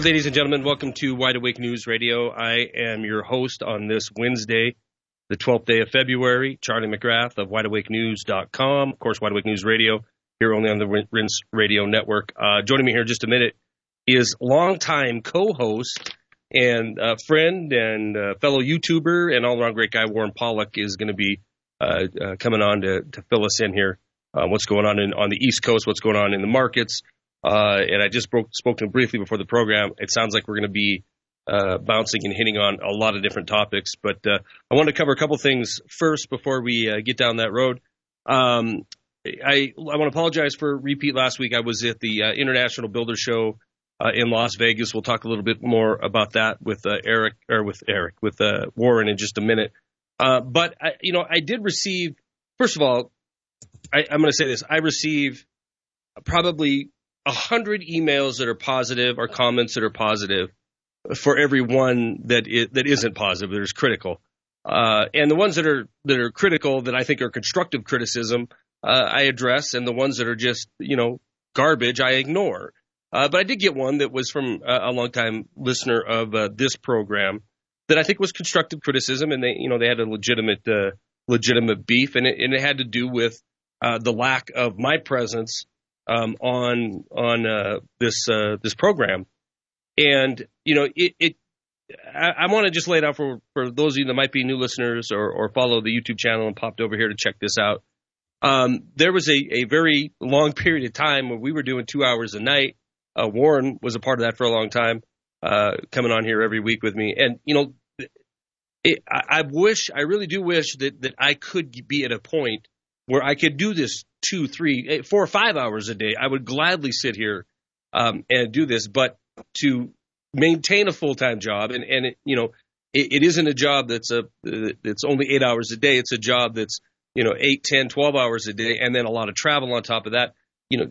All right, ladies and gentlemen, welcome to Wide Awake News Radio. I am your host on this Wednesday, the 12th day of February, Charlie McGrath of wideawakenews.com. Of course, Wide Awake News Radio, here only on the Rense Radio Network. Uh, joining me here in just a minute is longtime co-host and uh, friend and uh, fellow YouTuber and all-around great guy Warren Pollock is going to be uh, uh, coming on to, to fill us in here. Uh, what's going on in, on the East Coast? What's going on in the markets? Uh, and I just broke, spoke to him briefly before the program. It sounds like we're going to be uh, bouncing and hitting on a lot of different topics. But uh, I want to cover a couple things first before we uh, get down that road. Um, I, I want to apologize for repeat last week. I was at the uh, International Builder Show uh, in Las Vegas. We'll talk a little bit more about that with Eric or with Eric with Warren in just a minute. but I, you know, I did receive. First of all, I, I'm going to say this. I receive probably a hundred emails that are positive or comments that are positive for every one that is, that isn't positive, that is critical. Uh, and the ones that are that are critical that I think are constructive criticism, uh, I address, and the ones that are just you know garbage, I ignore. Uh, but I did get one that was from a, a longtime listener of uh, this program that I think was constructive criticism, and they you know they had a legitimate uh, legitimate beef, and it, and it had to do with uh, the lack of my presence um, on on uh, this uh, this program, and you know it. it I, I want to just lay it out for for those of you that might be new listeners or, or follow the YouTube channel and popped over here to check this out. Um, there was a, a very long period of time where we were doing two hours a night. Uh, Warren was a part of that for a long time, uh, coming on here every week with me. And, you know, it, I, I wish, I really do wish that, that I could be at a point where I could do this two, three, eh, four or five hours a day, I would gladly sit here um, and do this. But to maintain a full time job, and and it, you know, it, it isn't a job that's a that's only eight hours a day. It's a job that's you know eight, ten, twelve hours a day, and then a lot of travel on top of that. You know,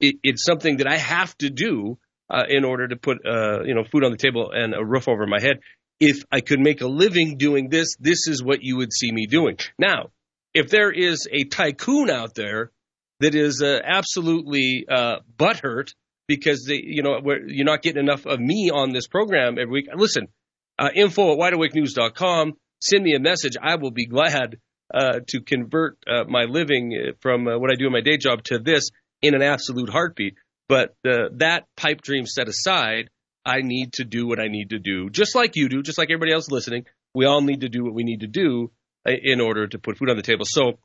it, it's something that I have to do uh, in order to put uh, you know food on the table and a roof over my head. If I could make a living doing this, this is what you would see me doing. Now, if there is a tycoon out there that is uh, absolutely uh, butthurt because they, you know you're not getting enough of me on this program every week, listen, uh, info at wideawakenews.com. Send me a message. I will be glad uh, to convert uh, my living from uh, what I do in my day job to this in an absolute heartbeat. But that pipe dream set aside, I need to do what I need to do, just like you do, just like everybody else listening. We all need to do what we need to do in order to put food on the table. So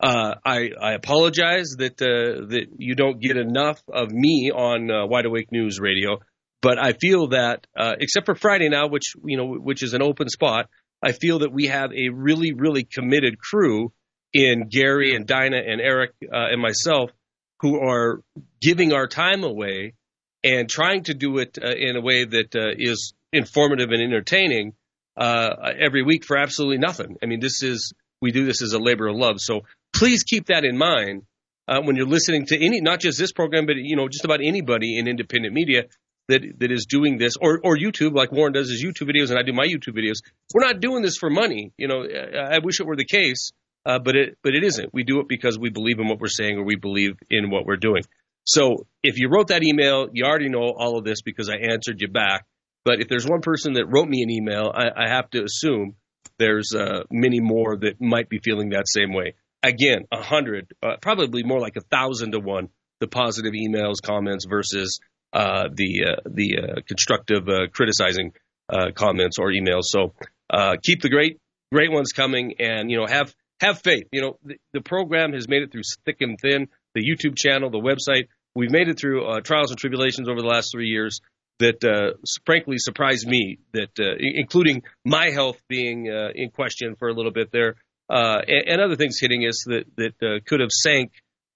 uh, I, I apologize that uh, that you don't get enough of me on uh, Wide Awake News Radio, but I feel that uh, except for Friday now, which you know which is an open spot, I feel that we have a really really committed crew in Gary and Dinah and Eric uh, and myself who are giving our time away and trying to do it uh, in a way that is informative and entertaining uh, every week for absolutely nothing. I mean, this is we do this as a labor of love. So please keep that in mind uh, when you're listening to any, not just this program, but you know, just about anybody in independent media that that is doing this, or or YouTube, like Warren does his YouTube videos, and I do my YouTube videos. We're not doing this for money. You know, I wish it were the case, uh, but it but it isn't. We do it because we believe in what we're saying, or we believe in what we're doing. So if you wrote that email, you already know all of this because I answered you back. But if there's one person that wrote me an email, I, I have to assume there's uh, many more that might be feeling that same way. Again, a hundred, uh, probably more like a thousand to one, the positive emails, comments versus uh, the uh, the uh, constructive uh, criticizing comments or emails. So keep the great great ones coming, and you know have have faith. You know the, the program has made it through thick and thin. The YouTube channel, the website, we've made it through trials and tribulations over the last three years that uh, frankly surprised me, that uh, including my health being uh, in question for a little bit there, uh, and, and, other things hitting us that that uh, could have sank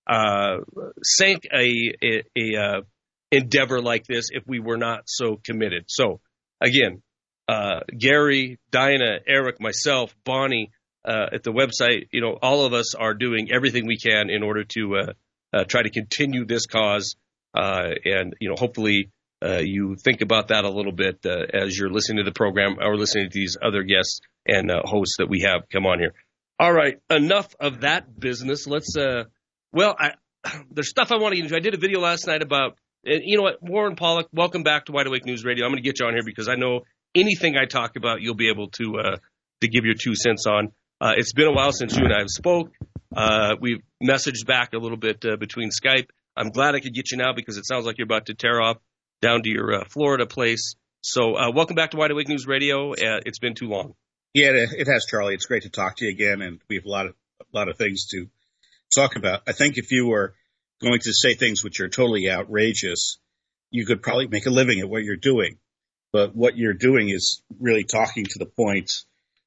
uh, sank a, a, a endeavor like this if we were not so committed. So again, Gary, Dinah, Eric, myself, Bonnie. at the website, you know, all of us are doing everything we can in order to try to continue this cause, and you know, hopefully, uh, you think about that a little bit uh, as you're listening to the program or listening to these other guests and uh, hosts that we have come on here. All right, enough of that business. Let's. Uh, well, I, there's stuff I want to get into. I did a video last night about you know what, Warren Pollock, welcome back to Wide Awake News Radio. I'm going to get you on here because I know anything I talk about, you'll be able to uh, to give your two cents on. Uh, it's been a while since you and I have spoke. We've messaged back a little bit between Skype. I'm glad I could get you now because it sounds like you're about to tear off down to your uh, Florida place. So, uh, welcome back to Wide Awake News Radio. Uh, it's been too long. Yeah, it has, Charlie. It's great to talk to you again, and we have a lot of a lot of things to talk about. I think if you were going to say things which are totally outrageous, you could probably make a living at what you're doing. But what you're doing is really talking to the points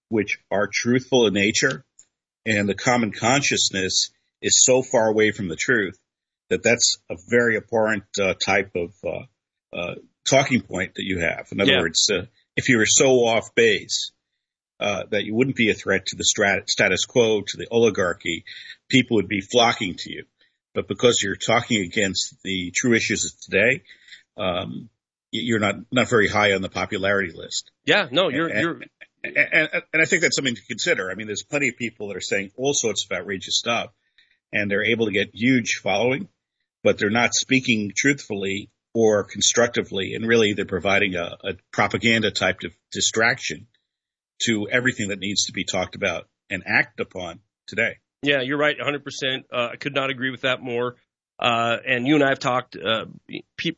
which are truthful in nature, and the common consciousness is so far away from the truth that that's a very abhorrent uh, type of uh, uh, talking point that you have. In other yeah. words, uh, if you were so off base uh, that you wouldn't be a threat to the strat- status quo, to the oligarchy, people would be flocking to you. But because you're talking against the true issues of today, um, you're not not very high on the popularity list. Yeah, no, you're and, you're. And, and, and I think that's something to consider. I mean, there's plenty of people that are saying all sorts of outrageous stuff, and they're able to get huge following, but they're not speaking truthfully or constructively, and really they're providing a, a propaganda type of distraction to everything that needs to be talked about and acted upon today. Yeah, you're right, 100%. Uh, I could not agree with that more. Uh, and you and I have talked uh,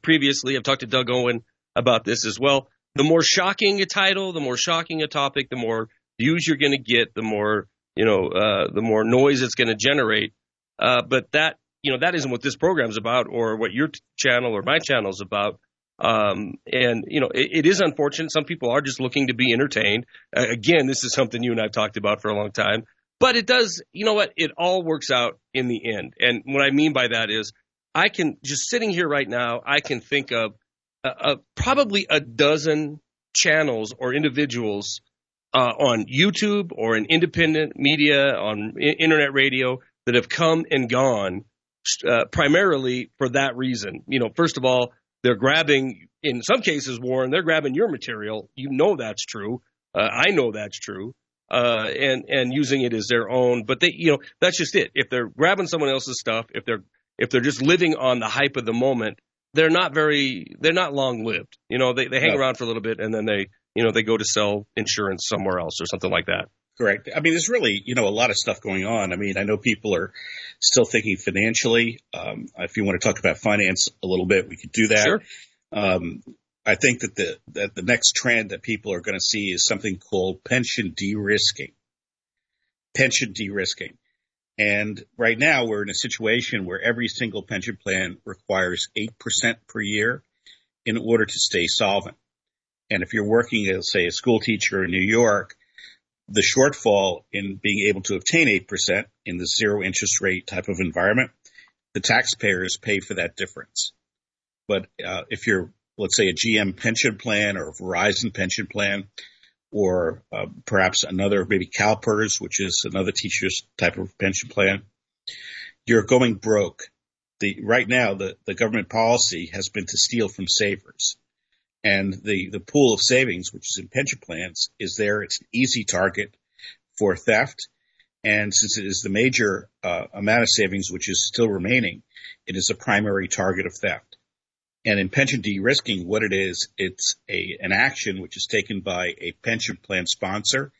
previously. I've talked to Doug Owen about this as well. The more shocking a title, the more shocking a topic, the more views you're going to get, the more you know, uh, the more noise it's going to generate. Uh, but that you know that isn't what this program's about, or what your channel or my channel is about. Um, and you know, it, it is unfortunate. Some people are just looking to be entertained. Uh, again, this is something you and I've talked about for a long time. But it does, you know what? It all works out in the end. And what I mean by that is, I can just sitting here right now, I can think of probably a dozen channels or individuals uh, on YouTube or in independent media on I- internet radio that have come and gone uh, primarily for that reason. You know, first of all, they're grabbing, in some cases, Warren, they're grabbing your material. You know that's true. Uh, I know that's true. Uh, and and using it as their own, but they, you know, that's just it. If they're grabbing someone else's stuff, if they're if they're just living on the hype of the moment, they're not very, they're not long lived. You know, they they hang no. around for a little bit and then they, you know, they go to sell insurance somewhere else or something like that. Correct. I mean, there's really, you know, a lot of stuff going on. I mean, I know people are still thinking financially. Um, if you want to talk about finance a little bit, we could do that. Sure. Um, I think that the that the next trend that people are going to see is something called pension de-risking. Pension de-risking. And right now we're in a situation where every single pension plan requires 8% per year in order to stay solvent. And if you're working as say a school teacher in New York, the shortfall in being able to obtain 8% in the zero interest rate type of environment, the taxpayers pay for that difference. But uh, if you're let's say a GM pension plan or a Verizon pension plan, or uh, perhaps another, maybe CalPERS, which is another teacher's type of pension plan, you're going broke. The, right now, the, the government policy has been to steal from savers. And the, the pool of savings, which is in pension plans, is there. It's an easy target for theft. And since it is the major uh, amount of savings which is still remaining, it is a primary target of theft. And in pension de-risking, what it is, it's a, an action which is taken by a pension plan sponsor,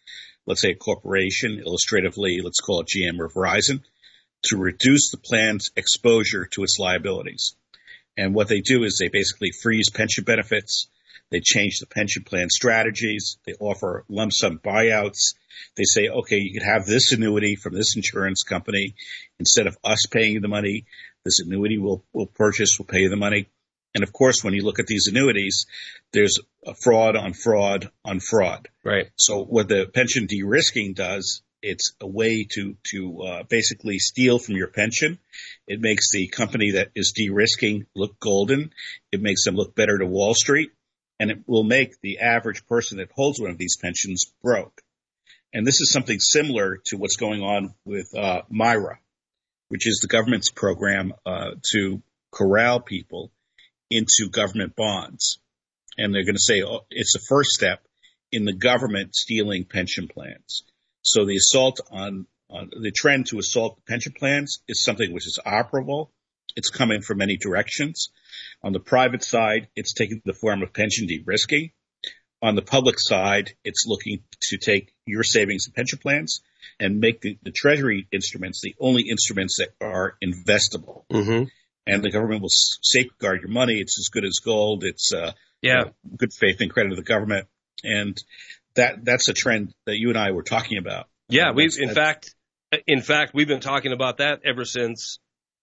let's say a corporation, illustratively, let's call it GM or Verizon, to reduce the plan's exposure to its liabilities. And what they do is they basically freeze pension benefits. They change the pension plan strategies. They offer lump sum buyouts. They say, okay, you could have this annuity from this insurance company. Instead of us paying you the money, this annuity will, will purchase, will pay you the money. And of course, when you look at these annuities, there's a fraud on fraud on fraud. Right. So what the pension de-risking does, it's a way to to uh, basically steal from your pension. It makes the company that is de-risking look golden. It makes them look better to Wall Street, and it will make the average person that holds one of these pensions broke. And this is something similar to what's going on with uh, which is the government's program uh, to corral people into government bonds. And they're going to say oh, it's the first step in the government stealing pension plans. So the assault on, on the trend to assault pension plans is something which is operable. It's coming from many directions. On the private side, it's taking the form of pension de-risking. On the public side, it's looking to take your savings and pension plans and make the, the treasury instruments the only instruments that are investable. Mm-hmm. And the government will safeguard your money. It's as good as gold. It's uh, yeah, you know, good faith and credit of the government. And that that's a trend that you and I were talking about. Yeah, we've in fact, in fact, we've been talking about that ever since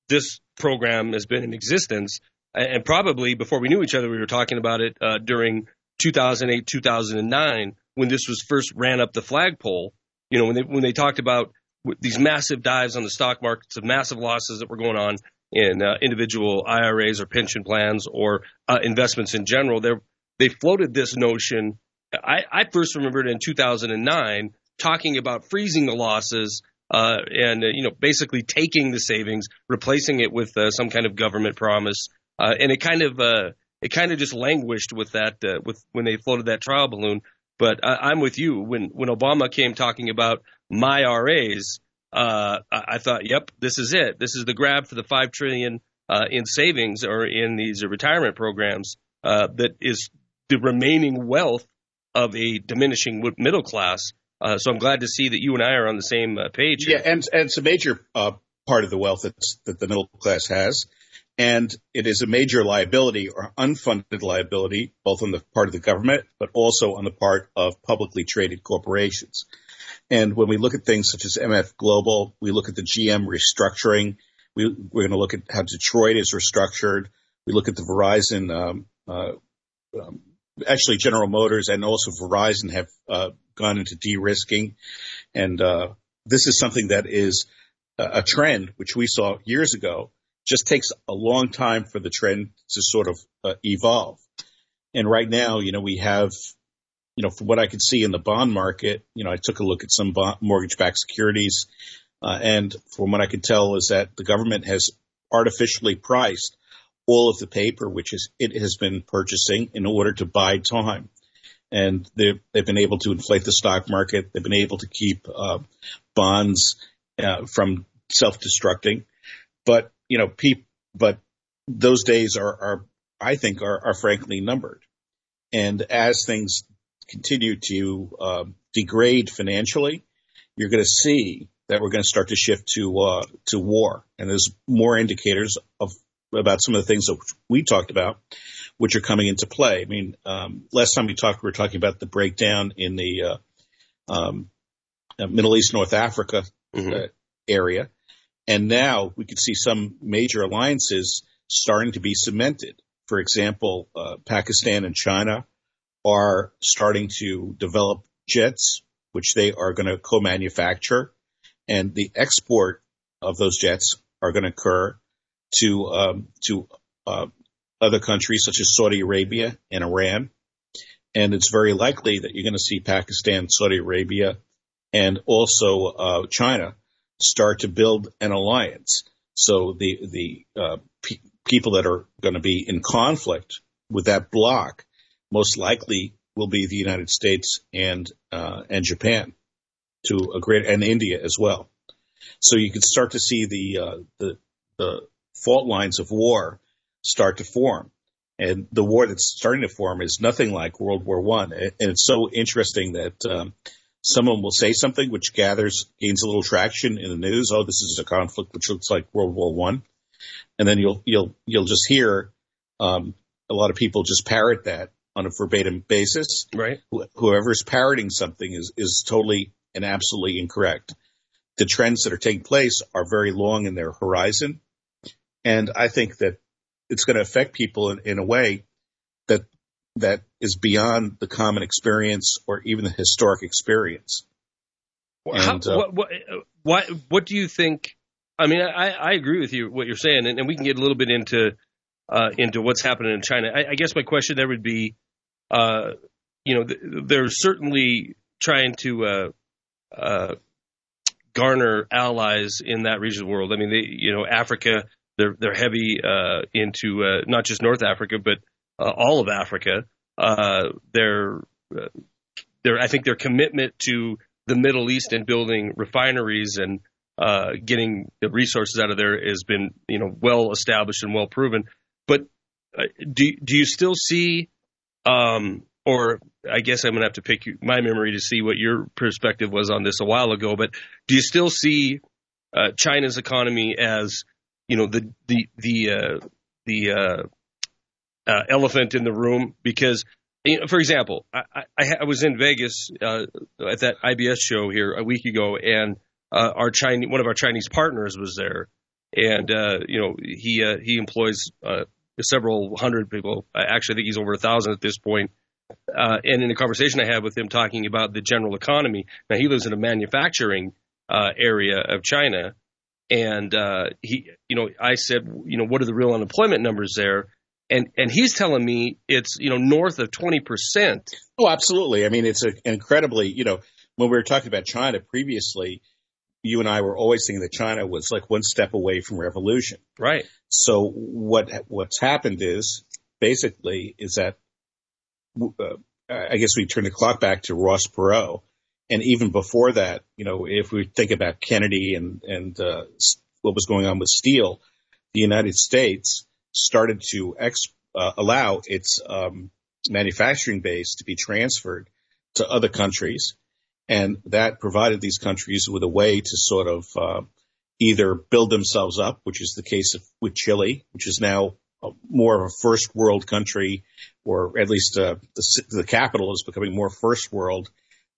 this program has been in existence, and probably before we knew each other, we were talking about it uh, during 2008, 2009, when this was first ran up the flagpole. You know, when they when they talked about these massive dives on the stock markets, of massive losses that were going on in uh, individual IRAs or pension plans or uh, investments in general, they they floated this notion. I, I first remembered in 2009 talking about freezing the losses uh, and uh, you know basically taking the savings, replacing it with uh, some kind of government promise, uh, and it kind of uh, it kind of just languished with that uh, with when they floated that trial balloon. But I, I'm with you when when Obama came talking about myRAs, I, I thought, yep, this is it. This is the grab for the five trillion in savings or in these retirement programs that is the remaining wealth of a diminishing middle class uh, so I'm glad to see that you and I are on the same uh, page. Yeah, and and it's a major uh, part of the wealth that the middle class has, and it is a major liability or unfunded liability, both on the part of the government, but also on the part of publicly traded corporations. And when we look at things such as MF Global, we look at the GM restructuring. We, are going to look at how Detroit is restructured. We look at the Verizon um, uh, um, actually General Motors and also Verizon have uh, gone into de-risking, and uh, this is something that is a trend which we saw years ago. Just takes a long time for the trend to sort of uh, evolve, and right now, you know, we have, you know, from what I could see in the bond market, you know, I took a look at some mortgage-backed securities, uh, and from what I could tell is that the government has artificially priced all of the paper which is, it has been purchasing in order to buy time. And they've, they've been able to inflate the stock market. They've been able to keep uh, bonds uh, from self-destructing. But, you know, peop, but those days are, are I think, are, are, frankly numbered. And as things continue to uh, degrade financially, you're going to see that we're going to start to shift to uh, to war, and there's more indicators of about some of the things that we talked about, which are coming into play. I mean, um, last time we talked, we were talking about the breakdown in the uh, um, uh, Middle East, North Africa mm-hmm. uh, area, and now we could see some major alliances starting to be cemented. For example, uh, Pakistan and China are starting to develop jets, which they are going to co-manufacture, and the export of those jets are going to occur to um, to uh, other countries such as Saudi Arabia and Iran, and it's very likely that you're going to see Pakistan, Saudi Arabia, and also uh, China start to build an alliance. So the the uh, pe- people that are going to be in conflict with that bloc most likely will be the United States and uh, and Japan to a great and India as well. So you can start to see the uh, the the fault lines of war start to form. And the war that's starting to form is nothing like World War One. And it's so interesting that um, someone will say something which gathers gains a little traction in the news. Oh, this is a conflict which looks like World War One, and then you'll you'll you'll just hear um, a lot of people just parrot that on a verbatim basis. Right. Wh- whoever's parroting something is is totally and absolutely incorrect. The trends that are taking place are very long in their horizon, and I think that it's going to affect people in, in a way that that is beyond the common experience or even the historic experience. And, uh, what, what, what, what do you think? I mean, I, I agree with you what you're saying, and, and we can get a little bit into uh, into what's happening in China. I, I, guess my question there would be, uh, you know, they're certainly trying to uh, uh, garner allies in that region of the world. I mean, they, you know, Africa they're they're heavy uh, into uh, not just North Africa, but uh, all of Africa. Uh, their I think their commitment to the Middle East and building refineries and uh, getting the resources out of there has been, you know, well established and well proven. But do do you still see, um, or I guess I'm to have to pick my memory to see what your perspective was on this a while ago. But do you still see uh, China's economy as, you know, the the the uh, the uh, uh, elephant in the room? Because you know, for example, I, I, I was in Vegas uh, at that IBS show here a week ago, and uh, our Chinese one of our Chinese partners was there, and uh, you know he he employs several hundred people. I actually, I think he's over a thousand at this point. And in a conversation I had with him talking about the general economy, now he lives in a manufacturing area of China, and uh, he, you know, I said, you know, what are the real unemployment numbers there? And and he's telling me it's you know north of twenty percent. Oh, absolutely. I mean, it's an incredibly, you know, when we were talking about China previously, you and I were always thinking that China was like one step away from revolution. Right. So what what's happened is basically is that uh, I guess we turn the clock back to Ross Perot, and even before that, you know, if we think about Kennedy and and uh, what was going on with steel, the United States started to ex, uh, allow its um, manufacturing base to be transferred to other countries. And that provided these countries with a way to sort of uh, either build themselves up, which is the case of, with Chile, which is now more of a first world country, or at least uh, the, the capital is becoming more first world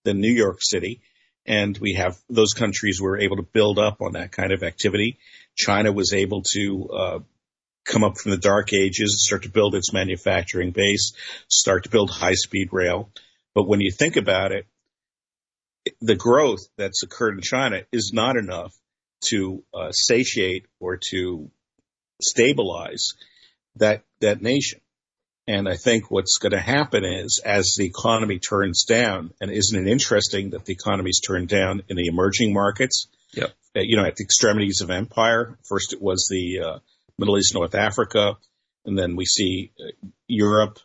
than New York City. And we have those countries were able to build up on that kind of activity. China was able to uh, come up from the dark ages, start to build its manufacturing base, start to build high speed rail. But when you think about it, the growth that's occurred in China is not enough to uh, satiate or to stabilize that that nation. And I think what's going to happen is as the economy turns down, and isn't it interesting that the economy's turned down in the emerging markets? Yep. Uh, you know, at the extremities of empire. First, it was the uh, Middle East, North Africa, and then we see uh, Europe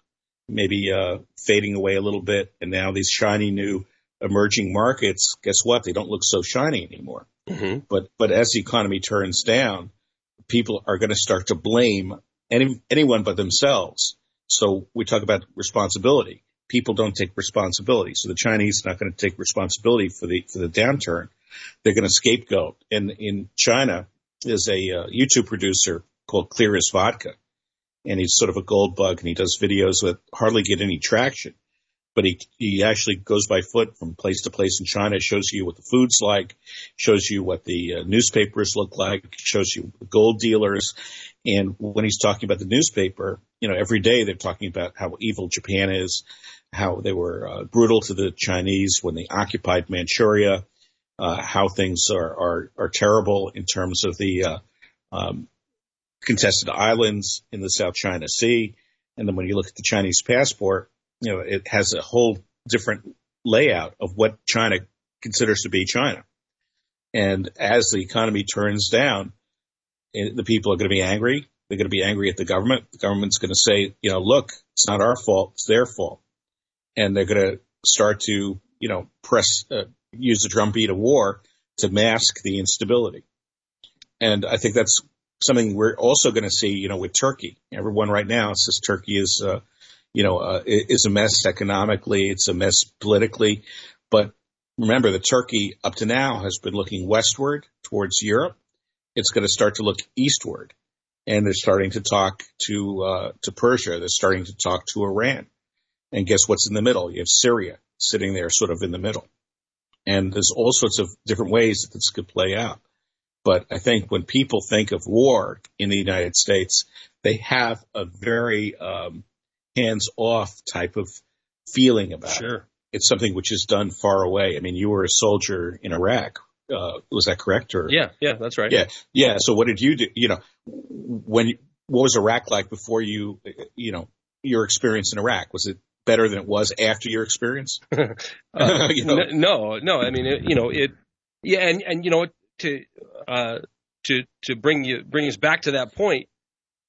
maybe uh, fading away a little bit, and now these shiny new emerging markets, guess what? They don't look so shiny anymore. Mm-hmm. But but as the economy turns down, people are going to start to blame any anyone but themselves. So we talk about responsibility. People don't take responsibility. So the Chinese are not going to take responsibility for the for the downturn. They're going to scapegoat. And in China, is a uh, YouTube producer called Clear as Vodka, and he's sort of a gold bug, and he does videos that hardly get any traction but he he actually goes by foot from place to place in China. Shows you what the food's like, shows you what the uh, newspapers look like, shows you the gold dealers. And when he's talking about the newspaper, you know, every day they're talking about how evil Japan is, how they were uh, brutal to the Chinese when they occupied Manchuria, uh, how things are, are are terrible in terms of the uh, um, contested islands in the South China Sea. And then when you look at the Chinese passport, you know, it has a whole different layout of what China considers to be China. And as the economy turns down, the people are going to be angry. They're going to be angry at the government. The government's going to say, you know, look, it's not our fault, it's their fault. And they're going to start to, you know, press, uh, use the drumbeat of war to mask the instability. And I think that's something we're also going to see, you know, with Turkey. Everyone right now says Turkey is, uh, you know, uh, is a mess economically. It's a mess politically. But remember that Turkey up to now has been looking westward towards Europe. It's going to start to look eastward. And they're starting to talk to, uh, to Persia. They're starting to talk to Iran. And guess what's in the middle? You have Syria sitting there sort of in the middle. And there's all sorts of different ways that this could play out. But I think when people think of war in the United States, they have a very um, hands off type of feeling about sure. it. It's something which is done far away. I mean, you were a soldier in Iraq. Uh, was that correct? Or yeah, yeah, that's right. Yeah, yeah. So what did you do? You know, when what was Iraq like before you? You know, your experience in Iraq was it better than it was after your experience? uh, you know? No, no. I mean, it, you know, it. Yeah, and and you know, to uh, to to bring you bring us back to that point,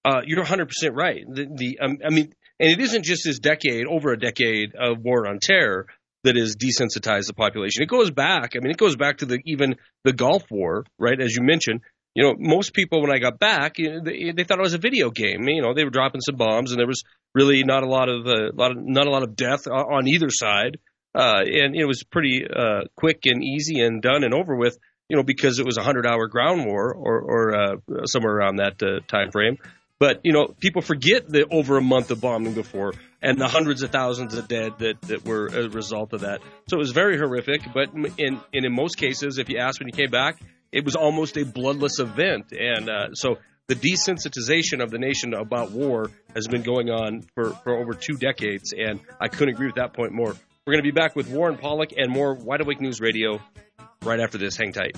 uh, you're 100 percent right. The, the um, I mean, and it isn't just this decade, over a decade of war on terror. That has desensitized the population. It goes back. I mean, it goes back to the even the Gulf War, right? As you mentioned, you know, most people when I got back, you know, they, they thought it was a video game. You know, they were dropping some bombs, and there was really not a lot of uh, lot of not a lot of death on either side, uh, and it was pretty uh, quick and easy and done and over with. You know, because it was a hundred hour ground war or, or uh, somewhere around that uh, time frame. But you know, people forget the over a month of bombing before and the hundreds of thousands of dead that, that were a result of that. So it was very horrific. But in, in in most cases, if you asked when you came back, it was almost a bloodless event. And uh, so the desensitization of the nation about war has been going on for, for over two decades. And I couldn't agree with that point more. We're going to be back with Warren Pollock and more Wide Awake News Radio right after this. Hang tight.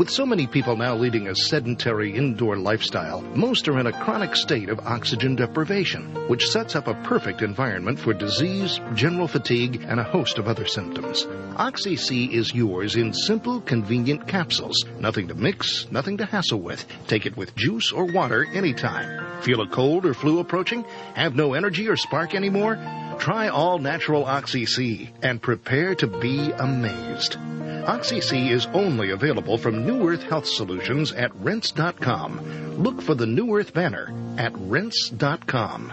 With so many people now leading a sedentary indoor lifestyle, most are in a chronic state of oxygen deprivation, which sets up a perfect environment for disease, general fatigue, and a host of other symptoms. Oxy C is yours in simple, convenient capsules. Nothing to mix, nothing to hassle with. Take it with juice or water anytime. Feel a cold or flu approaching? Have no energy or spark anymore? Try all natural Oxy C and prepare to be amazed. Oxy C is only available from New Earth Health Solutions at rense.com. Look for the New Earth banner at rense.com.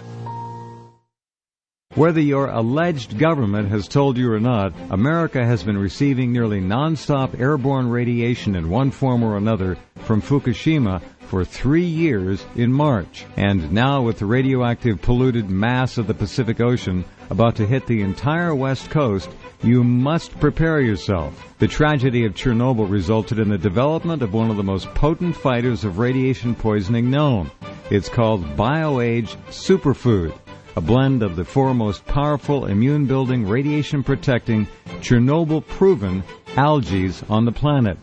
Whether your alleged government has told you or not, America has been receiving nearly nonstop airborne radiation in one form or another from Fukushima for three years in March. And now with the radioactive polluted mass of the Pacific Ocean about to hit the entire west coast, you must prepare yourself. The tragedy of Chernobyl resulted in the development of one of the most potent fighters of radiation poisoning known. It's called BioAge Superfood, a blend of the four most powerful immune building, radiation protecting, Chernobyl proven algae on the planet.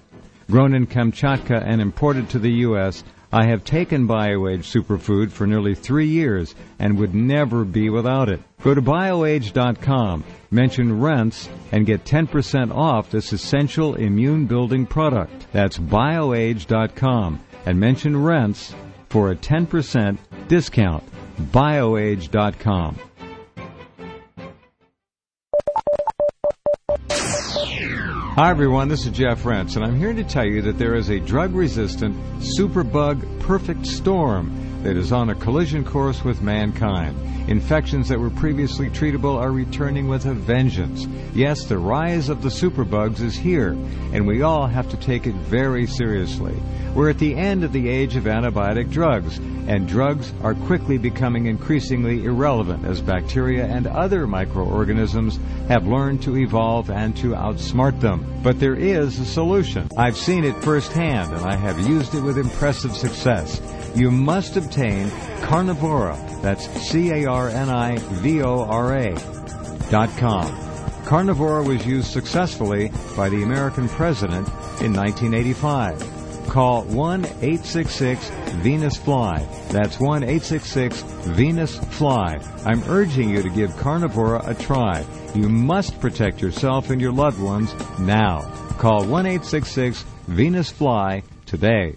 Grown in Kamchatka and imported to the U.S., I have taken BioAge Superfood for nearly three years and would never be without it. Go to bioage.com, mention Rense, and get 10% off this essential immune building product. That's bioage.com and mention Rense for a 10% discount. bioage.com. Hi everyone, this is Jeff Rense, and I'm here to tell you that there is a drug-resistant superbug perfect storm that is on a collision course with mankind. Infections that were previously treatable are returning with a vengeance. Yes, the rise of the superbugs is here, and we all have to take it very seriously. We're at the end of the age of antibiotic drugs, and drugs are quickly becoming increasingly irrelevant as bacteria and other microorganisms have learned to evolve and to outsmart them. But there is a solution. I've seen it firsthand, and I have used it with impressive success. You must obtain Carnivora. That's C-A-R-N-I-V-O-R-A dot com. Carnivora was used successfully by the American president in 1985. Call 1-866-VENUS-FLY. That's 1-866-VENUS-FLY. I'm urging you to give Carnivora a try. You must protect yourself and your loved ones now. Call 1-866-VENUS-FLY today.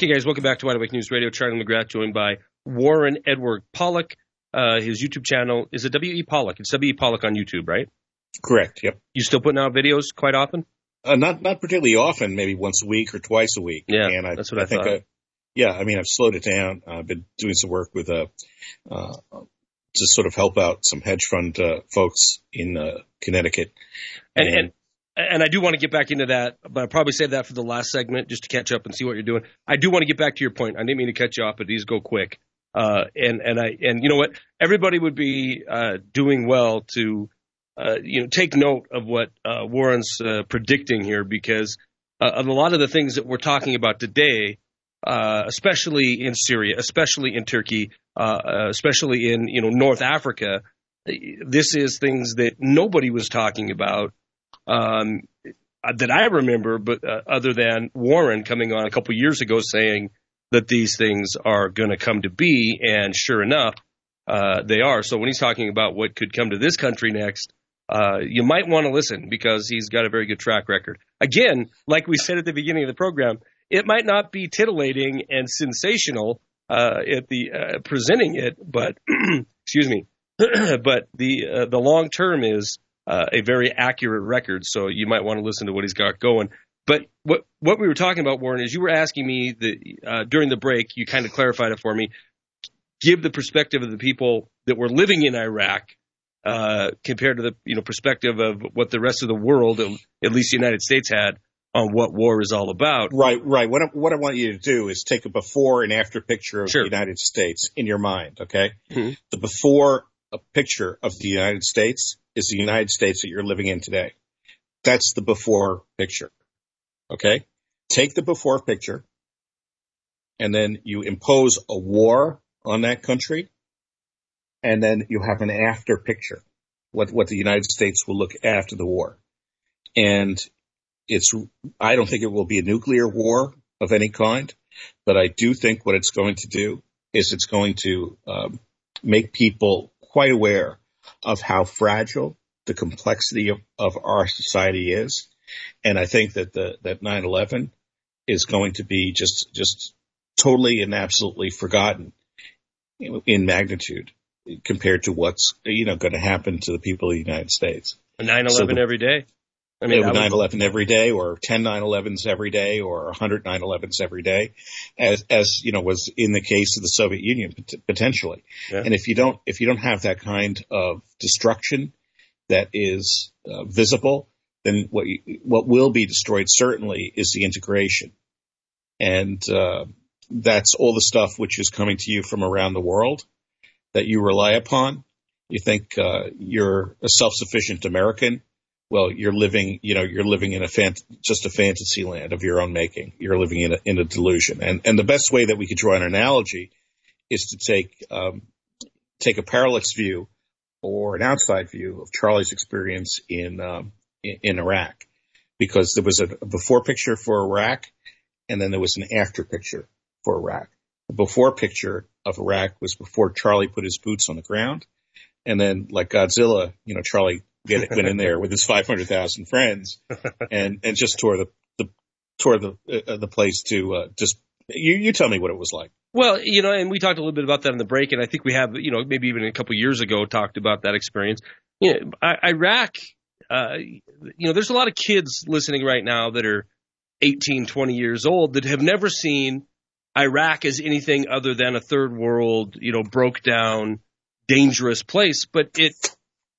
Okay, guys, welcome back to Wide Awake News Radio. Charlie McGrath joined by Warren Edward Pollock. Uh, his YouTube channel is a W.E. Pollock. It's W.E. Pollock on YouTube, right? Correct. Yep. You still putting out videos quite often? Uh, not not particularly often. Maybe once a week or twice a week. Yeah, and I, that's what I, I think. thought. I, yeah, I mean, I've slowed it down. I've been doing some work with uh, uh, to sort of help out some hedge fund uh, folks in uh, Connecticut. and, and and I do want to get back into that, but I'll probably save that for the last segment just to catch up and see what you're doing. I do want to get back to your point. I didn't mean to cut you off, but these go quick. Uh, and and I and you know what? Everybody would be uh, doing well to uh, you know take note of what uh, Warren's uh, predicting here because uh, of a lot of the things that we're talking about today, especially in Syria, especially in Turkey, especially in you know North Africa. This is things that nobody was talking about um, that I remember, but other than Warren coming on a couple years ago saying that these things are going to come to be, and sure enough, uh, they are. So when he's talking about what could come to this country next, uh, you might want to listen because he's got a very good track record. Again, like we said at the beginning of the program, it might not be titillating and sensational uh, at the uh, presenting it, but excuse me, but the uh, the long term is uh, a very accurate record. So you might want to listen to what he's got going. But what what we were talking about, Warren, is you were asking me that uh, during the break, you kind of clarified it for me. Give the perspective of the people that were living in Iraq uh, compared to the you know perspective of what the rest of the world, at least the United States, had on what war is all about. Right, right. What I, what I want you to do is take a before and after picture of sure. the United States in your mind. Okay, mm-hmm. the before a picture of the United States is the United States that you're living in today. That's the before picture. Okay. Take the before picture and then you impose a war on that country. And then you have an after picture, what, what the United States will look after the war. And it's, I don't think it will be a nuclear war of any kind, but I do think what it's going to do is it's going to um, make people quite aware of how fragile the complexity of, of our society is and I think that the, that 9-11 is going to be just, just totally and absolutely forgotten in magnitude compared to what's, you know, going to happen to the people of the United States. 9-11 so every day. I mean, 9-11 every day or 10 9-11s every day or 100 9-11s every day as, as, you know, was in the case of the Soviet Union potentially. Yeah. And if you don't, if you don't have that kind of destruction that is uh, visible, then what you, what will be destroyed certainly is the integration, and uh, that's all the stuff which is coming to you from around the world that you rely upon. You think uh, you're a self-sufficient American. Well, you're living, you know, you're living in a fant- just a fantasy land of your own making. You're living in a, in a delusion. And, and the best way that we could draw an analogy is to take, um, take a parallax view or an outside view of Charlie's experience in, um, in, Iraq because there was a, before picture for Iraq and then there was an after picture for Iraq. The before picture of Iraq was before Charlie put his boots on the ground. And then like Godzilla, you know, Charlie get, went in there with his 500,000 friends and, and just tore the, the, tore the, uh, the place to, uh, just, you, you tell me what it was like. Well, you know, and we talked a little bit about that in the break, and I think we have, you know, maybe even a couple years ago talked about that experience. You know, Iraq uh, you know, there's a lot of kids listening right now that are 18, 20 years old that have never seen Iraq as anything other than a third world, you know, broke down, dangerous place. But it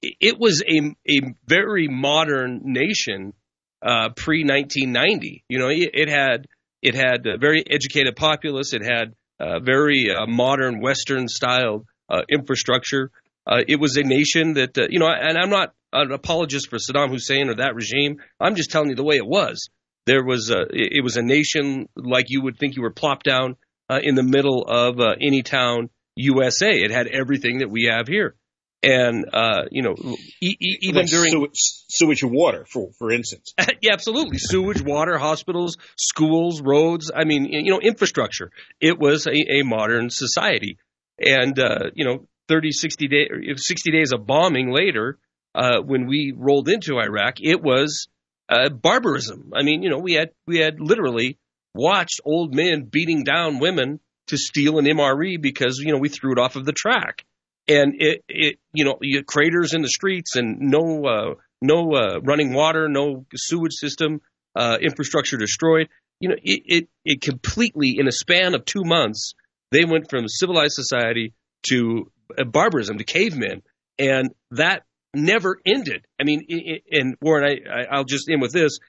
it was a a very modern nation uh, pre 1990. You know, it, it, had it had a very educated populace. It had a very uh, modern Western style uh, infrastructure. Uh, it was a nation that uh, you know, and I'm not an apologist for Saddam Hussein or that regime. I'm just telling you the way it was. There was a, it was a nation like you would think you were plopped down uh, in the middle of any town USA. It had everything that we have here. And, uh, you know, e- e- even like during sewage, sewage and water, for, for instance. yeah, absolutely. Sewage, water, hospitals, schools, roads. I mean, you know, infrastructure. It was a, a modern society. And, uh, you know, 30, 60, day, 60 days of bombing later, uh, when we rolled into Iraq, it was uh, barbarism. I mean, you know, we had we had literally watched old men beating down women to steal an MRE because you know we threw it off of the track, and it it you know you craters in the streets and no uh, no uh, running water, no sewage system, uh, infrastructure destroyed. You know, it, it it completely in a span of two months they went from civilized society to uh, barbarism to cavemen, and that never ended. I mean, and Warren, I, I'll just end with this.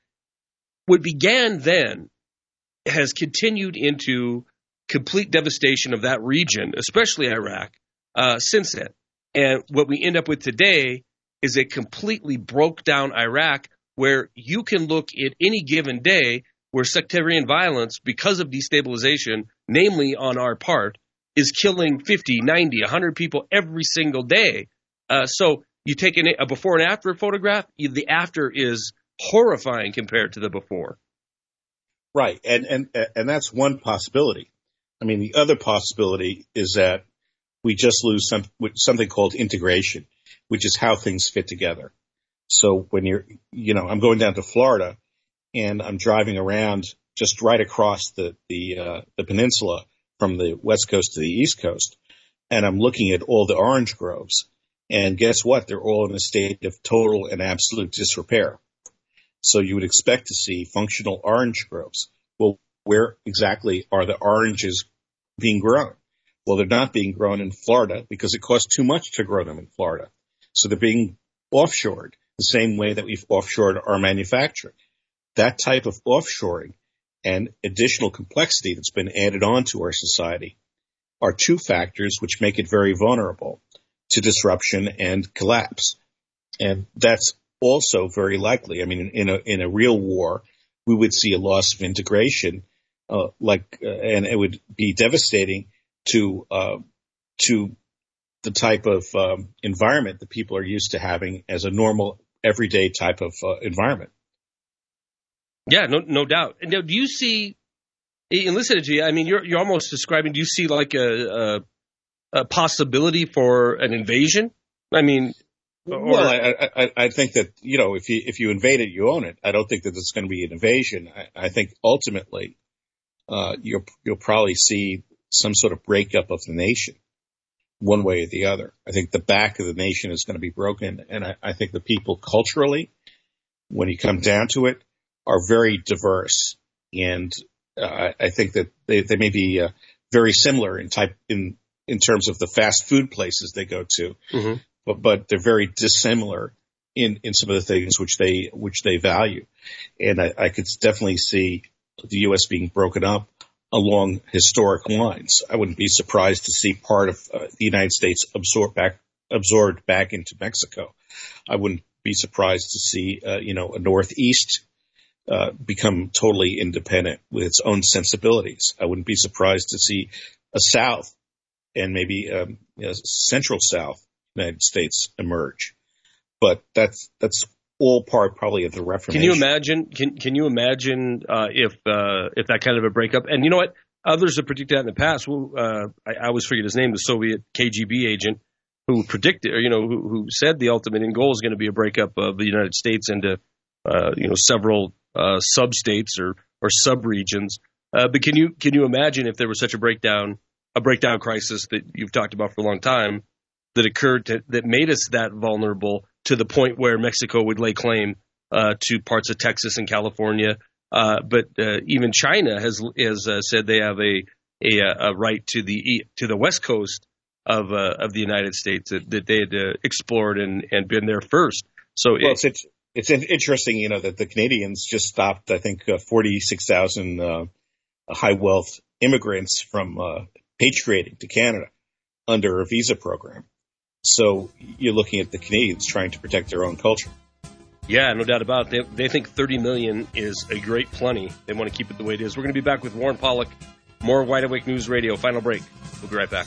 What began then has continued into complete devastation of that region, especially Iraq, uh, since then. And what we end up with today is a completely broke down Iraq, where you can look at any given day where sectarian violence, because of destabilization, namely on our part, is killing 50, 90, 100 people every single day. Uh, so you take an, a before and after photograph, the after is horrifying compared to the before. Right, and and and that's one possibility. I mean, the other possibility is that we just lose some something called integration, which is how things fit together. So when you're, you know, I'm going down to Florida, and I'm driving around just right across the the uh, the peninsula from the west coast to the east coast, and I'm looking at all the orange groves, and guess what? They're all in a state of total and absolute disrepair. So you would expect to see functional orange groves. Well, where exactly are the oranges being grown? Well, they're not being grown in Florida because it costs too much to grow them in Florida. So they're being offshored the same way that we've offshored our manufacturing. That type of offshoring and additional complexity that's been added on to our society are two factors which make it very vulnerable to disruption and collapse. And that's also very likely. I mean, in a in a real war, we would see a loss of integration, uh, like, uh, and it would be devastating to uh, to the type of um, environment that people are used to having as a normal, everyday type of uh, environment. Yeah, no, no doubt. And now, do you see? And listen to you. I mean, you're you're almost describing. Do you see like a, a, a possibility for an invasion? I mean, or, well, I, I, I, think that you know if you if you invade it, you own it. I don't think that it's going to be an invasion. I, I think ultimately, uh, you'll you'll probably see some sort of breakup of the nation, one way or the other. I think the back of the nation is going to be broken, and I, I think the people culturally, when you come down to it, are very diverse, and uh, I think that they they may be uh, very similar in type in in terms of the fast food places they go to. Mm-hmm but, but they're very dissimilar in, in some of the things which they, which they value. And I, I could definitely see the U.S. being broken up along historic lines. I wouldn't be surprised to see part of uh, the United States absorbed back, absorbed back into Mexico. I wouldn't be surprised to see, uh, you know, a Northeast uh, become totally independent with its own sensibilities. I wouldn't be surprised to see a South and maybe um, a Central South United States emerge. But that's that's all part probably of the Reformation. Can you imagine? Can Can you imagine uh, if uh, if that kind of a breakup? And you know what? Others have predicted that in the past. Well, uh, I, I always forget his name, the Soviet KGB agent who predicted, or you know, who, who said the ultimate end goal is going to be a breakup of the United States into uh, you know several uh, sub states or or sub regions. Uh, but can you can you imagine if there was such a breakdown, a breakdown crisis that you've talked about for a long time? that occurred to, that made us that vulnerable to the point where Mexico would lay claim uh, to parts of Texas and California. Uh, but uh, even China has has uh, said they have a, a, a right to the to the west coast of uh, of the United States that, that they had uh, explored and, and been there first. So well, it, it's it's interesting, you know, that the Canadians just stopped, I think, forty six thousand high wealth immigrants from patriating to Canada under a visa program. So you're looking at the Canadians trying to protect their own culture. Yeah, no doubt about it. They, they think 30 million is a great plenty. They want to keep it the way it is. We're going to be back with Warren Pollock, more Wide Awake News Radio. Final break. We'll be right back.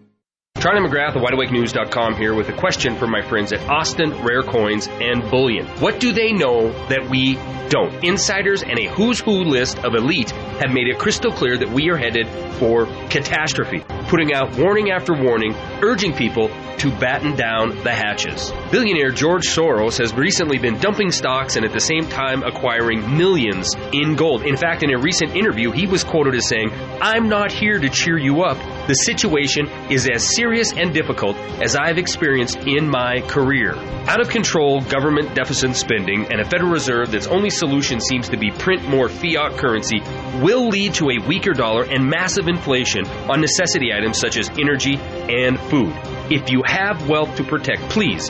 Charlie McGrath of WideAwakeNews.com here with a question from my friends at Austin Rare Coins and Bullion. What do they know that we don't? Insiders and a who's who list of elite have made it crystal clear that we are headed for catastrophe, putting out warning after warning, urging people to batten down the hatches. Billionaire George Soros has recently been dumping stocks and at the same time acquiring millions in gold. In fact, in a recent interview, he was quoted as saying, I'm not here to cheer you up. The situation is as serious and difficult as I've experienced in my career. Out of control government deficit spending and a Federal Reserve that's only solution seems to be print more fiat currency will lead to a weaker dollar and massive inflation on necessity items such as energy and food. If you have wealth to protect, please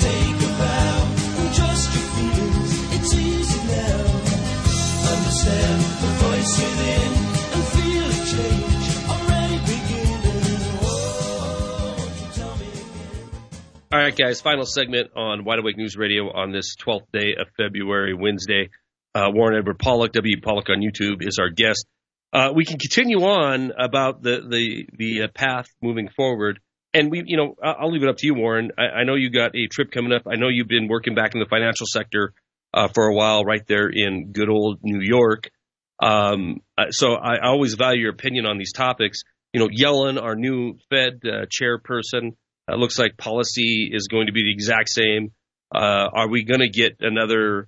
All right, guys, final segment on Wide Awake News Radio on this 12th day of February, Wednesday. Uh, Warren Edward Pollock, W. Pollock on YouTube, is our guest. Uh, we can continue on about the the the uh, path moving forward, and we, you know, I'll leave it up to you, Warren. I, I know you got a trip coming up. I know you've been working back in the financial sector uh, for a while, right there in good old New York. Um, uh, so I, always value your opinion on these topics. You know, Yellen, our new Fed uh, chairperson, uh, looks like policy is going to be the exact same. Uh, are we going to get another?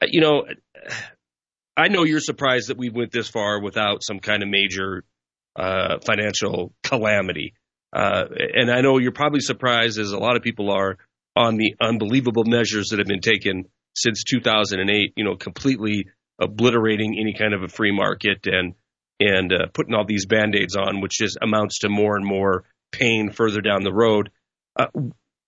uh, You know, I know you're surprised that we went this far without some kind of major financial calamity, and I know you're probably surprised, as a lot of people are, on the unbelievable measures that have been taken since 2008. You know, completely obliterating any kind of a free market and and uh, putting all these band-aids on, which just amounts to more and more pain further down the road. Uh,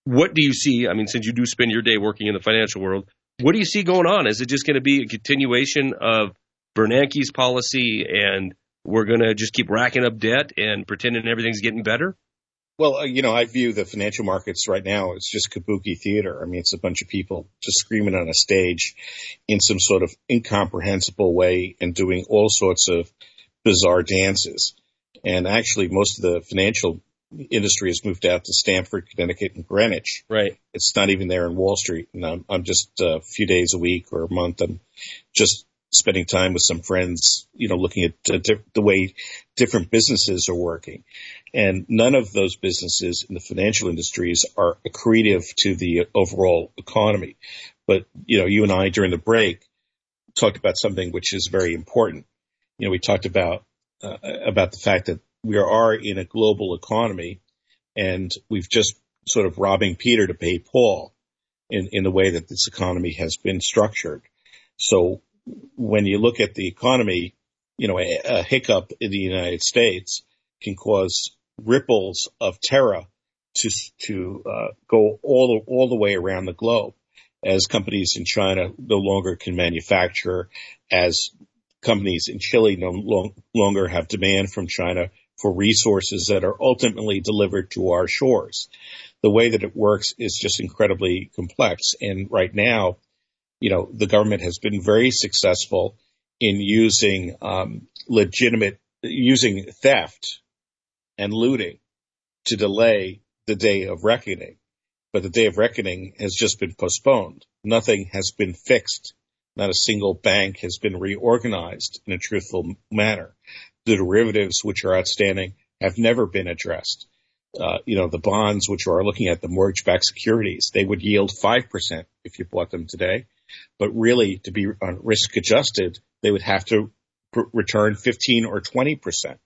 what do you see? I mean, since you do spend your day working in the financial world, what do you see going on? Is it just going to be a continuation of Bernanke's policy, and we're going to just keep racking up debt and pretending everything's getting better? Well, uh, you know, I view the financial markets right now as just kabuki theater. I mean, it's a bunch of people just screaming on a stage in some sort of incomprehensible way and doing all sorts of bizarre dances. And actually, most of the financial industry has moved out to Stamford, Connecticut, and Greenwich. Right. It's not even there in Wall Street. And I'm, I'm just uh, a few days a week or a month. I'm just spending time with some friends, you know, looking at uh, di- the way different businesses are working. And none of those businesses in the financial industries are accretive to the overall economy. But, you know, you and I during the break talked about something which is very important. You know, we talked about, uh, about the fact that we are in a global economy and we've just sort of robbing Peter to pay Paul in, in the way that this economy has been structured. So when you look at the economy, you know, a, a hiccup in the United States can cause ripples of terror to to uh, go all all the way around the globe as companies in China no longer can manufacture, as companies in Chile no long, longer have demand from China for resources that are ultimately delivered to our shores. The way that it works is just incredibly complex. And right now, you know, the government has been very successful in using um, legitimate, using theft and looting to delay the day of reckoning. But the day of reckoning has just been postponed. Nothing has been fixed. Not a single bank has been reorganized in a truthful manner. The derivatives which are outstanding have never been addressed. Uh, you know, the bonds which are looking at the mortgage-backed securities, they would yield 5% if you bought them today. But really, to be risk adjusted, they would have to pr- return 15 or 20 percent.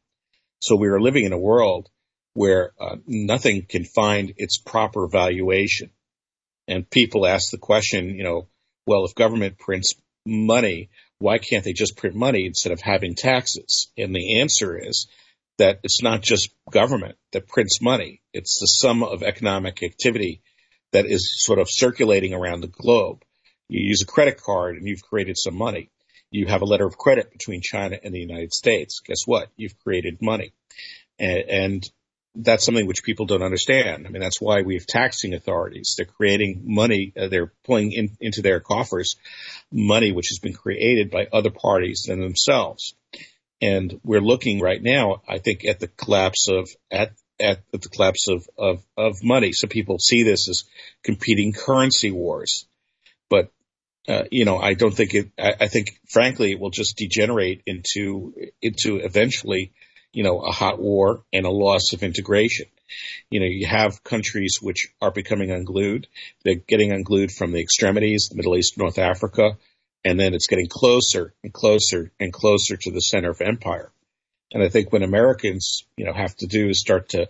So we are living in a world where uh, nothing can find its proper valuation. And people ask the question, you know, well, if government prints money, why can't they just print money instead of having taxes? And the answer is that it's not just government that prints money. It's the sum of economic activity that is sort of circulating around the globe. You use a credit card and you've created some money. You have a letter of credit between China and the United States. Guess what? You've created money. And, and that's something which people don't understand. I mean, that's why we have taxing authorities. They're creating money. Uh, they're pulling in, into their coffers money which has been created by other parties than themselves. And we're looking right now, I think, at the collapse of at at the collapse of, of, of money. So people see this as competing currency wars. But uh, you know, I don't think it. I, I, think, frankly, it will just degenerate into into eventually, you know, a hot war and a loss of integration. You know, you have countries which are becoming unglued. They're getting unglued from the extremities, the Middle East, North Africa, and then it's getting closer and closer and closer to the center of empire. And I think when Americans, you know, have to do is start to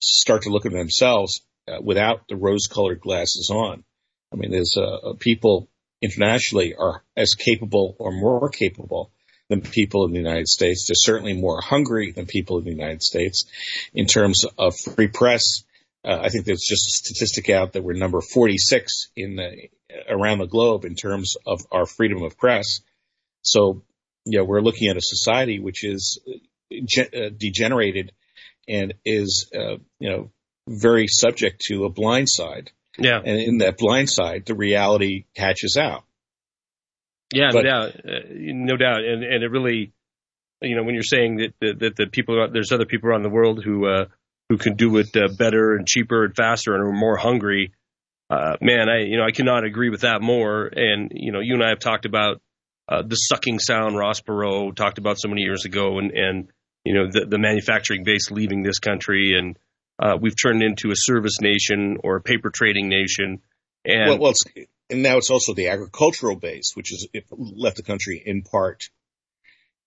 start to look at themselves uh, without the rose-colored glasses on. I mean, there's uh, people internationally are as capable or more capable than people in the United States. They're certainly more hungry than people in the United States in terms of free press. Uh, I think there's just a statistic out that we're number 46 in the, around the globe in terms of our freedom of press. So, yeah, we're looking at a society which is uh, degenerated and is, uh, you know, very subject to a blind side. Yeah. And in that blind side, the reality catches out. Yeah, but, no doubt, uh, no doubt, and and it really, you know, when you're saying that that, that the people there's other people around the world who uh, who can do it uh, better and cheaper and faster and are more hungry. Uh, man, I you know I cannot agree with that more. And you know, you and I have talked about uh, the sucking sound Ross Perot talked about so many years ago, and and you know the, the manufacturing base leaving this country, and uh, we've turned into a service nation or a paper trading nation. And well, well and now it's also the agricultural base, which has left the country in part,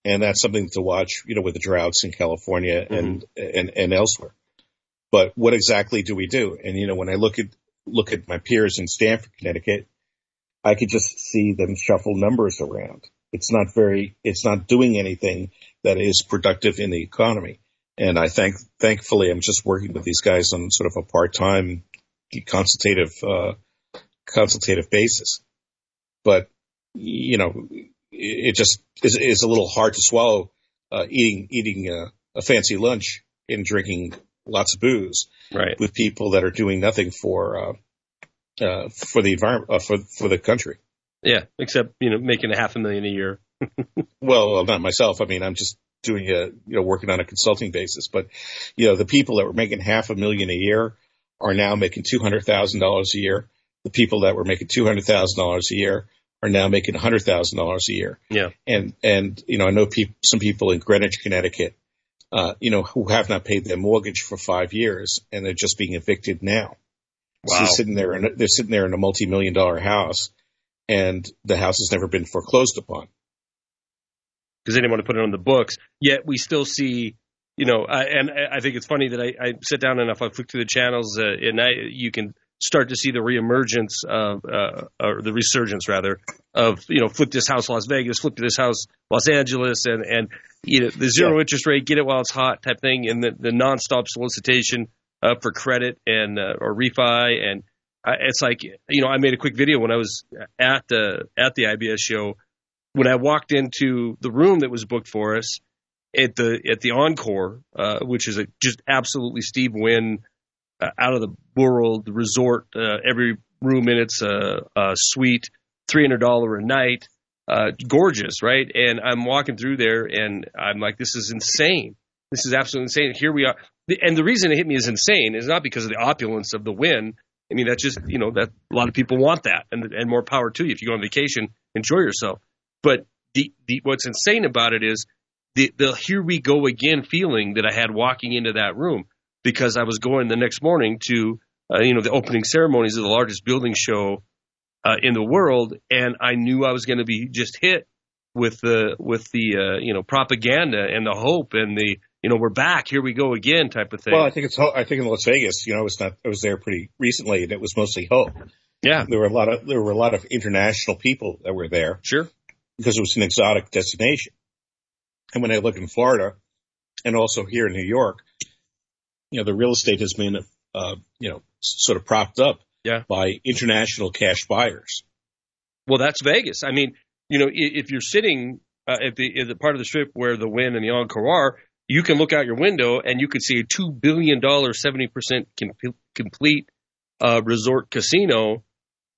and that's something to watch. You know, with the droughts in California and mm-hmm. and and elsewhere. But what exactly do we do? And you know, when I look at look at my peers in Stamford, Connecticut, I could just see them shuffle numbers around. It's not very, it's not doing anything that is productive in the economy. And I think, thankfully, I'm just working with these guys on sort of a part-time consultative, uh, consultative basis. But, you know, it just is, is a little hard to swallow, uh, eating, eating a, a fancy lunch and drinking lots of booze right. with people that are doing nothing for, uh, uh, for the environment, uh, for, for the country. Yeah, except you know making a half a million a year. well, not myself. I mean, I'm just doing a you know working on a consulting basis. But you know, the people that were making half a million a year are now making two hundred thousand dollars a year. The people that were making two hundred thousand dollars a year are now making a hundred thousand dollars a year. Yeah, and and you know, I know pe- some people in Greenwich, Connecticut, uh, you know, who have not paid their mortgage for five years and they're just being evicted now. Wow. So they're sitting there and they're sitting there in a multi-million dollar house and the house has never been foreclosed upon. Because they didn't want to put it on the books. Yet we still see, you know, and I think it's funny that I, I sit down enough, I flick through the channels, uh, and I, you can start to see the reemergence of, uh, or the resurgence rather, of, you know, flip this house Las Vegas, flip this house Los Angeles, and, and you know, the zero yeah. interest rate, get it while it's hot type thing, and the, the nonstop solicitation uh, for credit and, uh, or refi and, it's like you know I made a quick video when I was at the at the IBS show when I walked into the room that was booked for us at the at the Encore, uh, which is a just absolutely Steve Wynn uh, out of the world resort. Uh, every room in it's a, a suite, three hundred dollar a night, uh, gorgeous, right? And I'm walking through there and I'm like, this is insane. This is absolutely insane. Here we are. And the reason it hit me as insane is not because of the opulence of the Wynn I mean, that's just you know that a lot of people want that, and and more power to you. If you go on vacation, enjoy yourself. But the, the what's insane about it is the the here we go again feeling that I had walking into that room because I was going the next morning to uh, you know the opening ceremonies of the largest building show uh, in the world, and I knew I was going to be just hit with the with the uh, you know propaganda and the hope and the you know we're back here we go again type of thing. Well, I think it's I think in Las Vegas, you know, it's not. I was there pretty recently, and it was mostly hope. yeah, There were a lot of there were a lot of international people that were there sure. Because it was an exotic destination. And when I look in Florida, and also here in New York, you know, the real estate has been, uh, you know, sort of propped up Yeah. by international cash buyers. Well, that's Vegas. I mean, you know, if you're sitting uh, at the at the part of the strip where the Wynn and the Encore are, you can look out your window and you can see a two billion dollar, seventy percent complete uh, resort casino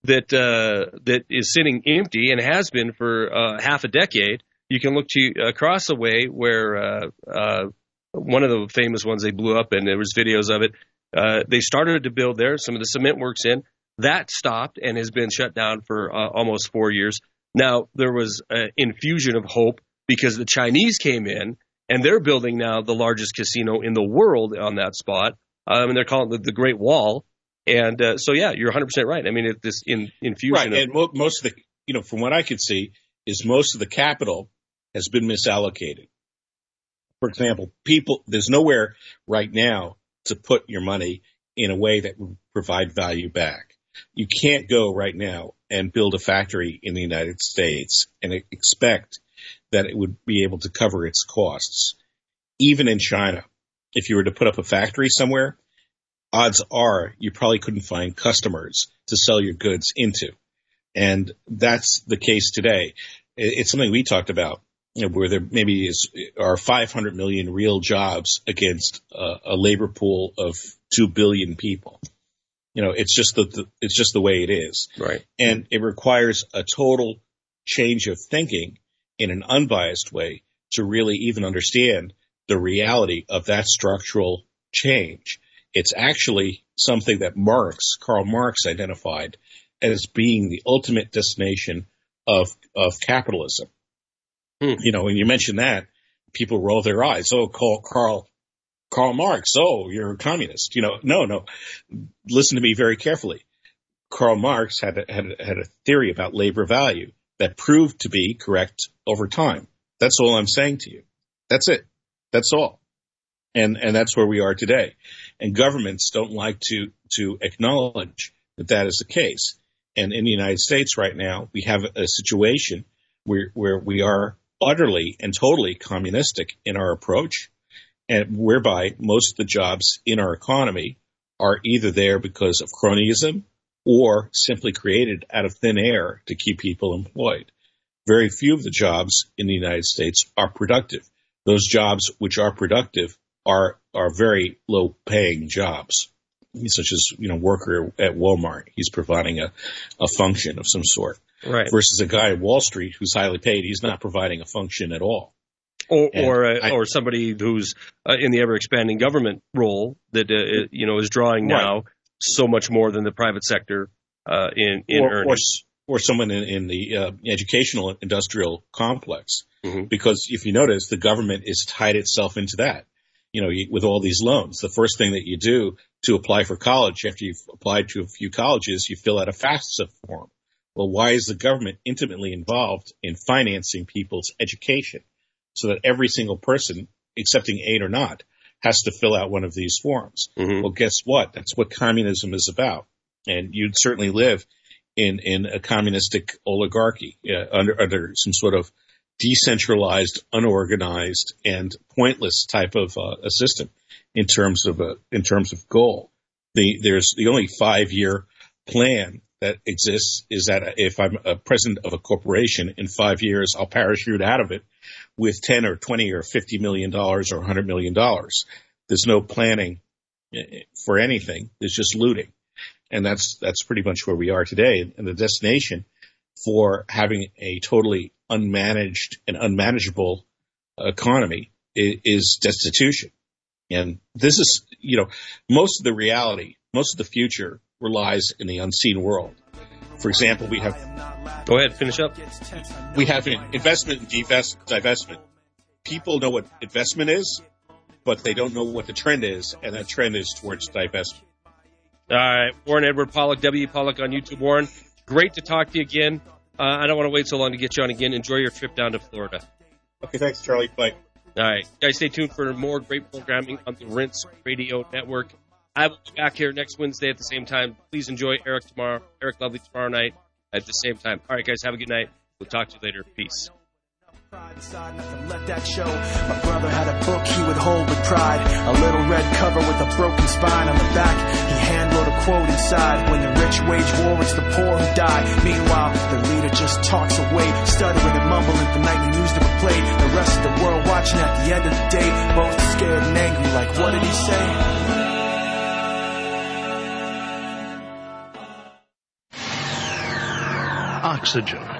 that uh, that is sitting empty and has been for uh, half a decade. You can look to across the way where uh, uh, one of the famous ones they blew up, and there was videos of it. Uh, they started to build there. Some of the cement works in that stopped and has been shut down for uh, almost four years. Now there was an infusion of hope because the Chinese came in and they're building now the largest casino in the world on that spot, um, and they're calling it the Great Wall. And uh, so, yeah, you're 100 percent right. I mean, it, this in, infusion Right, of and mo- most of the, you know, from what I could see, is most of the capital has been misallocated. For example, people, there's nowhere right now to put your money in a way that would provide value back. You can't go right now and build a factory in the United States and expect that it would be able to cover its costs. Even in China, if you were to put up a factory somewhere, odds are you probably couldn't find customers to sell your goods into. And that's the case today. It's something we talked about, you know, where there maybe is are 500 million real jobs against uh, a labor pool of 2 billion people. You know, it's just the, the it's just the way it is right. and it requires a total change of thinking in an unbiased way to really even understand the reality of that structural change. It's actually something that Marx, Karl Marx identified as being the ultimate destination of, of capitalism. Hmm. You know, when you mention that, people roll their eyes. Oh, Karl, Karl, Karl Marx. Oh, you're a communist. You know, no, no. Listen to me very carefully. Karl Marx had a, had a, had a theory about labor value that proved to be correct over time. That's all I'm saying to you. That's it. That's all. And and that's where we are today. And governments don't like to to acknowledge that that is the case. And in the United States right now, we have a situation where where we are utterly and totally communistic in our approach, and whereby most of the jobs in our economy are either there because of cronyism or simply created out of thin air to keep people employed. Very few of the jobs in the United States are productive. Those jobs which are productive are are very low paying jobs, such as you know worker at Walmart. He's providing a, a function of some sort Right. versus a guy at Wall Street who's highly paid. He's not providing a function at all. or And or, uh, I- or somebody who's uh, in the ever expanding government role that uh, you know is drawing Right. now so much more than the private sector uh, in in or, or, earnings. s- or someone in, in the uh, educational industrial complex. Mhm. Because if you notice, the government is tied itself into that. You know, you, with all these loans, the first thing that you do to apply for college after you've applied to a few colleges, you fill out a FAFSA form. Well, why is the government intimately involved in financing people's education so that every single person, accepting aid or not, has to fill out one of these forms? Mhm. Well, guess what? That's what communism is about. And you'd certainly live in, in a communistic oligarchy uh, under, under some sort of decentralized, unorganized, and pointless type of uh, a system in terms of a, in terms of goal. The, there's the only five year plan that exists is that if I'm a president of a corporation in five years, I'll parachute out of it with 10 or 20 or 50 million dollars or 100 million dollars. There's no planning eh, for anything. There's just looting. And that's, that's pretty much where we are today. And the destination for having a totally unmanaged and unmanageable economy is, destitution. And this is, you know, most of the reality, most of the future relies in the unseen world. For example, we have Go ahead, finish up. we have investment and divestment. People know what investment is, but they don't know what the trend is, and that trend is towards divestment. All right, Warren Edward Pollock, W. Pollock on YouTube. Warren, great to talk to you again. Uh, I don't want to wait so long to get you on again. Enjoy your trip down to Florida. Okay, thanks, Charlie. Bye. All right, guys, stay tuned for more great programming on the Rense Radio Network. I will be back here next Wednesday at the same time. Please enjoy Eric tomorrow, Eric Lovely tomorrow night at the same time. All right, guys, have a good night. We'll talk to you later. Peace. Nothing let that show. My brother had a book he would hold with pride. A little red cover with a broken spine on the back. He hand wrote a quote inside. When the rich wage war, it's the poor who die. Meanwhile, the leader just talks away, stuttering and mumbling for nightly news to be played. The rest of the world watching at the end of the day, both scared and angry. Like, what did he say? Oxygen.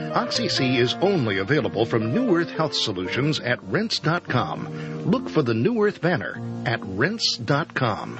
Oxy C is only available from New Earth Health Solutions at rense.com. Look for the New Earth banner at rense.com.